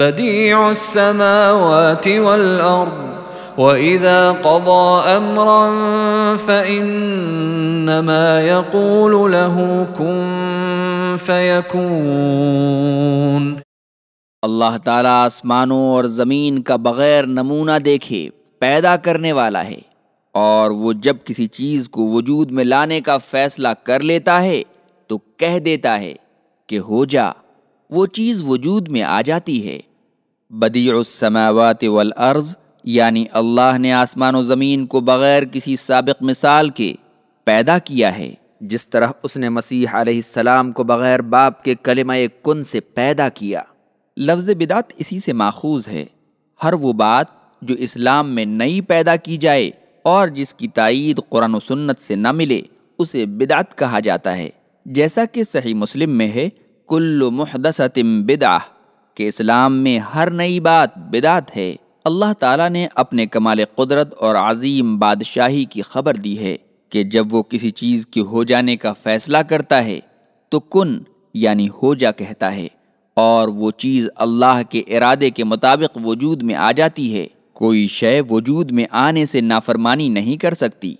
بديع السماوات والأرض، وإذا قضى أمرا فإنما يقول له كن فيكون۔ اللہ تعالیٰ آسمانوں اور زمین کا بغیر نمونہ دیکھے پیدا کرنے والا ہے، اور وہ جب کسی چیز کو وجود میں لانے کا فیصلہ کر لیتا ہے، تو کہہ دیتا ہے کہ ہو جا، وہ چیز وجود میں آ جاتی ہے۔ بدیع السماوات والارض یعنی اللہ نے آسمان و زمین کو بغیر کسی سابق مثال کے پیدا کیا ہے، جس طرح اس نے مسیح علیہ السلام کو بغیر باپ کے کلمہ کن سے پیدا کیا۔ لفظ بدعت اسی سے ماخوذ ہے۔ ہر وہ بات جو اسلام میں نئی پیدا کی جائے اور جس کی تائید قرآن و سنت سے نہ ملے، اسے بدعت کہا جاتا ہے۔ جیسا کہ صحیح مسلم میں ہے، کل محدثت بدعہ۔ کہ اسلام میں ہر نئی بات بدعت ہے۔ اللہ تعالیٰ نے اپنے کمال قدرت اور عظیم بادشاہی کی خبر دی ہے کہ جب وہ کسی چیز کے ہو جانے کا فیصلہ کرتا ہے تو کن یعنی ہو جا کہتا ہے۔ اور وہ چیز اللہ کے ارادے کے مطابق وجود میں آ جاتی ہے۔ کوئی شے وجود میں آنے سے نافرمانی نہیں کر سکتی۔